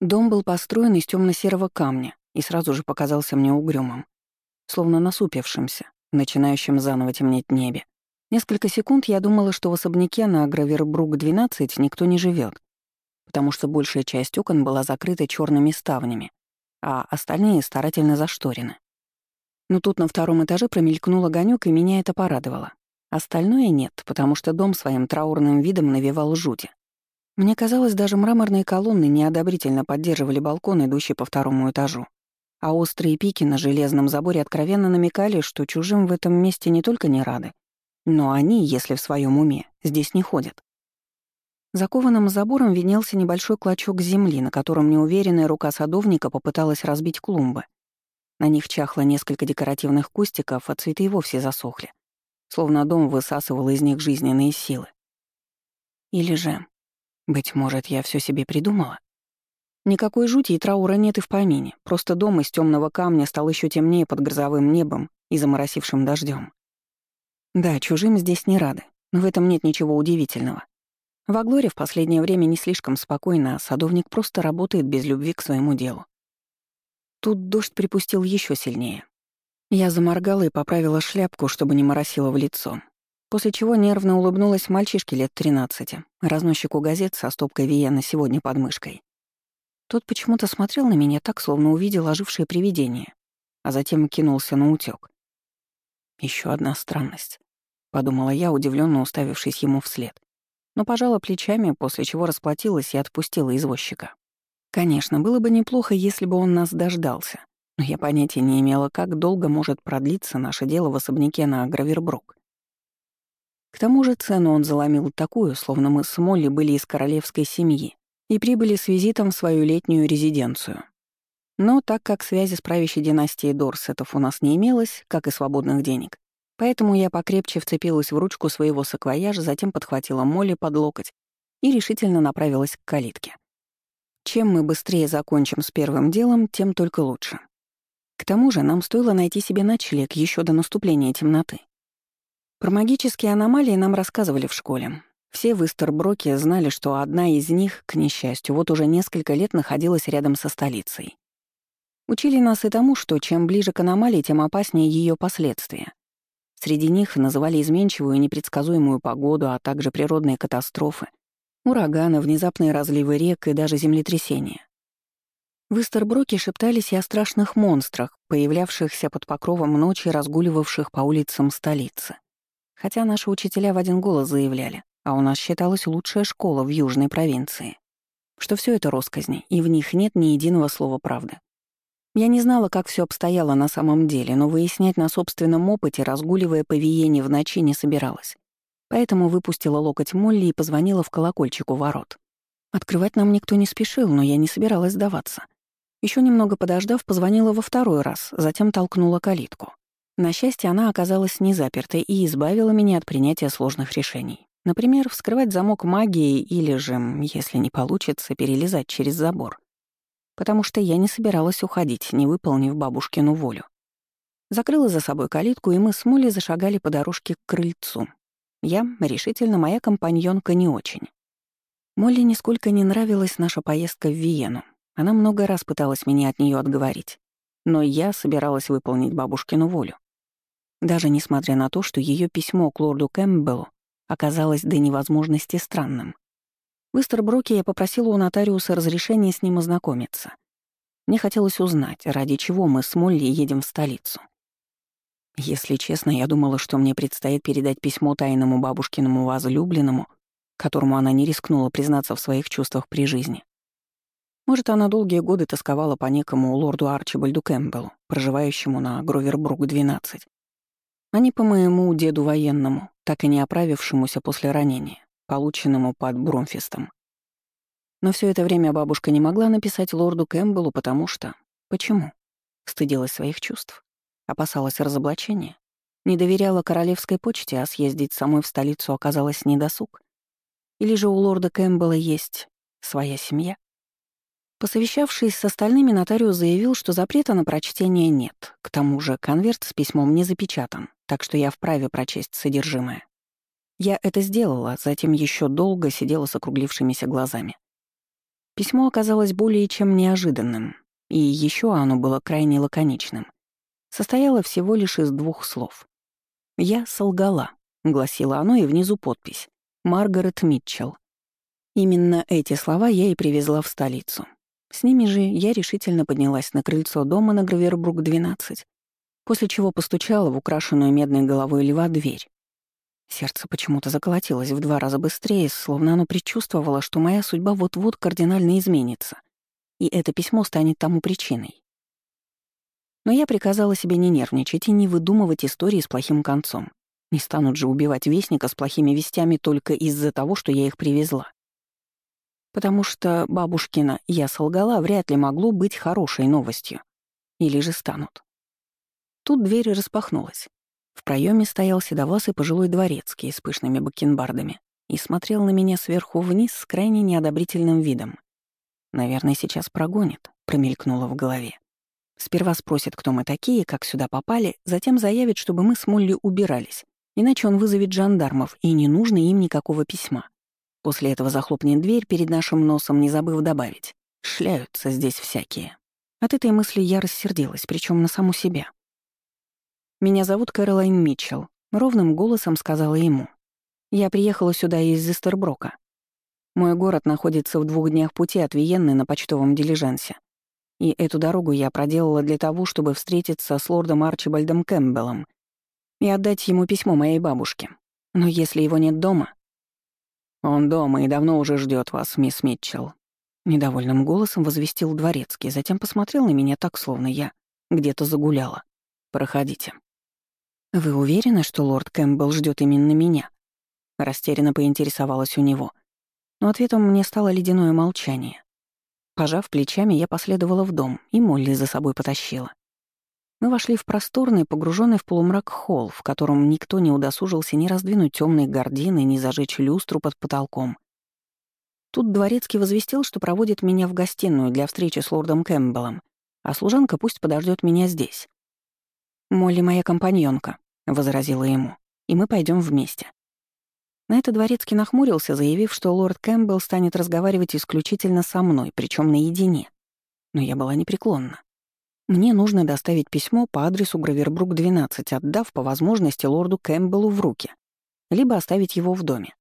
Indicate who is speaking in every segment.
Speaker 1: Дом был построен из темно серого камня и сразу же показался мне угрюмым, словно насупившимся, начинающим заново темнеть небе. Несколько секунд я думала, что в особняке на Гравербрук-12 никто не живет, потому что большая часть окон была закрыта черными ставнями, а остальные старательно зашторены. Но тут на втором этаже промелькнул огонек, и меня это порадовало. Остальное нет, потому что дом своим траурным видом навевал жути. Мне казалось, даже мраморные колонны неодобрительно поддерживали балкон, идущий по второму этажу. А острые пики на железном заборе откровенно намекали, что чужим в этом месте не только не рады, но они, если в своем уме, здесь не ходят. Закованным забором виднелся небольшой клочок земли, на котором неуверенная рука садовника попыталась разбить клумбы. На них чахло несколько декоративных кустиков, а цветы и вовсе засохли словно дом высасывал из них жизненные силы. Или же, быть может, я все себе придумала? Никакой жути и траура нет и в помине, просто дом из темного камня стал еще темнее под грозовым небом и заморосившим дождем. Да, чужим здесь не рады, но в этом нет ничего удивительного. В Аглоре в последнее время не слишком спокойно, а садовник просто работает без любви к своему делу. Тут дождь припустил еще сильнее. Я заморгала и поправила шляпку, чтобы не моросило в лицо. После чего нервно улыбнулась мальчишке лет 13, разносчику газет со стопкой Виена сегодня под мышкой. Тот почему-то смотрел на меня так, словно увидел ожившее привидение, а затем кинулся на утёк. Еще одна странность, подумала я, удивленно уставившись ему вслед. Но пожала плечами, после чего расплатилась и отпустила извозчика. Конечно, было бы неплохо, если бы он нас дождался но я понятия не имела, как долго может продлиться наше дело в особняке на Гравербрук. К тому же цену он заломил такую, словно мы с Молли были из королевской семьи и прибыли с визитом в свою летнюю резиденцию. Но так как связи с правящей династией Дорсетов у нас не имелось, как и свободных денег, поэтому я покрепче вцепилась в ручку своего саквояжа, затем подхватила Молли под локоть и решительно направилась к калитке. Чем мы быстрее закончим с первым делом, тем только лучше. К тому же нам стоило найти себе ночлег еще до наступления темноты. Про магические аномалии нам рассказывали в школе. Все в Истерброке знали, что одна из них, к несчастью, вот уже несколько лет находилась рядом со столицей. Учили нас и тому, что чем ближе к аномалии, тем опаснее ее последствия. Среди них называли изменчивую и непредсказуемую погоду, а также природные катастрофы, ураганы, внезапные разливы рек и даже землетрясения. В Истерброке шептались и о страшных монстрах, появлявшихся под покровом ночи, разгуливавших по улицам столицы. Хотя наши учителя в один голос заявляли, а у нас считалась лучшая школа в южной провинции, что все это росказни, и в них нет ни единого слова правды. Я не знала, как все обстояло на самом деле, но выяснять на собственном опыте, разгуливая по Виене в ночи, не собиралась. Поэтому выпустила локоть Молли и позвонила в колокольчик у ворот. Открывать нам никто не спешил, но я не собиралась сдаваться. Еще немного подождав, позвонила во второй раз, затем толкнула калитку. На счастье, она оказалась не запертой и избавила меня от принятия сложных решений. Например, вскрывать замок магией или же, если не получится, перелезать через забор. Потому что я не собиралась уходить, не выполнив бабушкину волю. Закрыла за собой калитку, и мы с Молли зашагали по дорожке к крыльцу. Я, решительно, моя компаньонка не очень. Молли нисколько не нравилась наша поездка в Виену. Она много раз пыталась меня от нее отговорить, но я собиралась выполнить бабушкину волю. Даже несмотря на то, что ее письмо к лорду Кэмпбеллу оказалось до невозможности странным. В Истерброке я попросила у нотариуса разрешения с ним ознакомиться. Мне хотелось узнать, ради чего мы с Молли едем в столицу. Если честно, я думала, что мне предстоит передать письмо тайному бабушкиному возлюбленному, которому она не рискнула признаться в своих чувствах при жизни. Может, она долгие годы тосковала по некому лорду Арчибальду Кэмпбеллу, проживающему на Гровербрук-12, а не по моему деду военному, так и не оправившемуся после ранения, полученному под Бромфистом. Но все это время бабушка не могла написать лорду Кэмпбеллу, потому что... Почему? Стыдилась своих чувств. Опасалась разоблачения. Не доверяла королевской почте, а съездить самой в столицу оказалось недосуг. Или же у лорда Кэмпбелла есть своя семья? Посовещавшись с остальными, нотариус заявил, что запрета на прочтение нет. К тому же конверт с письмом не запечатан, так что я вправе прочесть содержимое. Я это сделала, затем еще долго сидела с округлившимися глазами. Письмо оказалось более чем неожиданным, и еще оно было крайне лаконичным. Состояло всего лишь из двух слов. «Я солгала», — гласило оно, и внизу подпись. «Маргарет Митчелл». Именно эти слова я и привезла в столицу. С ними же я решительно поднялась на крыльцо дома на Гравербрук 12, после чего постучала в украшенную медной головой льва дверь. Сердце почему-то заколотилось в два раза быстрее, словно оно предчувствовало, что моя судьба вот-вот кардинально изменится, и это письмо станет тому причиной. Но я приказала себе не нервничать и не выдумывать истории с плохим концом. Не станут же убивать вестника с плохими вестями только из-за того, что я их привезла потому что бабушкина «я солгала» вряд ли могло быть хорошей новостью. Или же станут. Тут дверь распахнулась. В проеме стоял седовласый пожилой дворецкий с пышными бакенбардами и смотрел на меня сверху вниз с крайне неодобрительным видом. «Наверное, сейчас прогонит», — промелькнуло в голове. Сперва спросит, кто мы такие, как сюда попали, затем заявит, чтобы мы с Молли убирались, иначе он вызовет жандармов, и не нужно им никакого письма. После этого захлопнет дверь перед нашим носом, не забыв добавить. Шляются здесь всякие. От этой мысли я рассердилась, причем на саму себя. «Меня зовут Кэролайн Митчелл», — ровным голосом сказала ему. «Я приехала сюда из Зестерброка. Мой город находится в двух днях пути от Виенны на почтовом дилижансе. И эту дорогу я проделала для того, чтобы встретиться с лордом Арчибальдом Кэмпбеллом и отдать ему письмо моей бабушке. Но если его нет дома, «Он дома и давно уже ждет вас, мисс Митчелл», — недовольным голосом возвестил дворецкий, затем посмотрел на меня так, словно я где-то загуляла. «Проходите». «Вы уверены, что лорд Кэмпбелл ждет именно меня?» Растерянно поинтересовалась у него. Но ответом мне стало ледяное молчание. Пожав плечами, я последовала в дом, и Молли за собой потащила. Мы вошли в просторный, погруженный в полумрак холл, в котором никто не удосужился ни раздвинуть темные гардины, ни зажечь люстру под потолком. Тут дворецкий возвестил, что проводит меня в гостиную для встречи с лордом Кэмпбеллом, а служанка пусть подождет меня здесь. «Молли моя компаньонка», — возразила ему, — «и мы пойдем вместе». На это дворецкий нахмурился, заявив, что лорд Кэмпбелл станет разговаривать исключительно со мной, причем наедине. Но я была непреклонна. Мне нужно доставить письмо по адресу Гравербрук, 12, отдав по возможности лорду Кэмпбеллу в руки, либо оставить его в доме.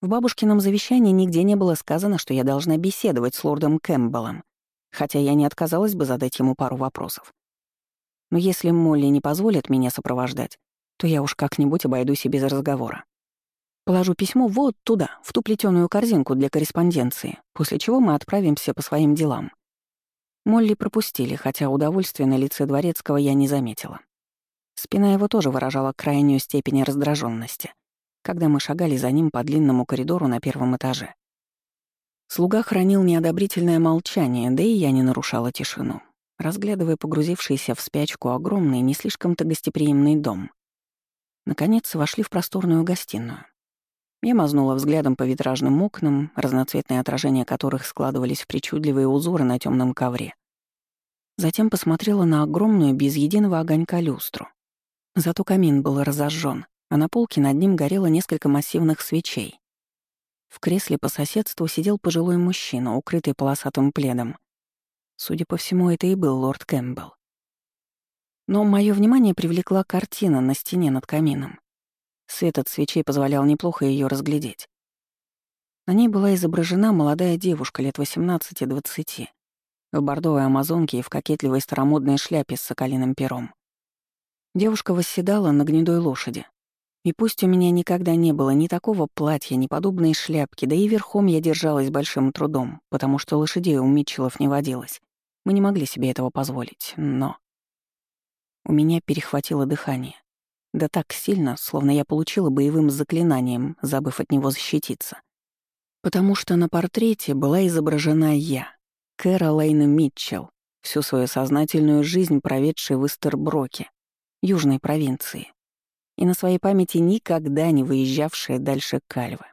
Speaker 1: В бабушкином завещании нигде не было сказано, что я должна беседовать с лордом Кэмпбеллом, хотя я не отказалась бы задать ему пару вопросов. Но если Молли не позволит меня сопровождать, то я уж как-нибудь обойдусь и без разговора. Положу письмо вот туда, в ту плетеную корзинку для корреспонденции, после чего мы отправимся по своим делам. Молли пропустили, хотя удовольствия на лице Дворецкого я не заметила. Спина его тоже выражала крайнюю степень раздраженности, когда мы шагали за ним по длинному коридору на первом этаже. Слуга хранил неодобрительное молчание, да и я не нарушала тишину, разглядывая погрузившийся в спячку огромный, не слишком-то гостеприимный дом. Наконец вошли в просторную гостиную. Я мазнула взглядом по витражным окнам, разноцветные отражения которых складывались в причудливые узоры на темном ковре. Затем посмотрела на огромную, без единого огонька люстру. Зато камин был разожжен, а на полке над ним горело несколько массивных свечей. В кресле по соседству сидел пожилой мужчина, укрытый полосатым пледом. Судя по всему, это и был лорд Кэмпбелл. Но мое внимание привлекла картина на стене над камином. Свет от свечей позволял неплохо ее разглядеть. На ней была изображена молодая девушка лет 18-20, в бордовой амазонке и в кокетливой старомодной шляпе с соколиным пером. Девушка восседала на гнедой лошади. И пусть у меня никогда не было ни такого платья, ни подобной шляпки, да и верхом я держалась большим трудом, потому что лошадей у Митчеллов не водилось. Мы не могли себе этого позволить, но... У меня перехватило дыхание. Да так сильно, словно я получила боевым заклинанием, забыв от него защититься. Потому что на портрете была изображена я, Кэролайн Митчелл, всю свою сознательную жизнь проведшая в Истерброке, южной провинции, и на своей памяти никогда не выезжавшая дальше Кальвы.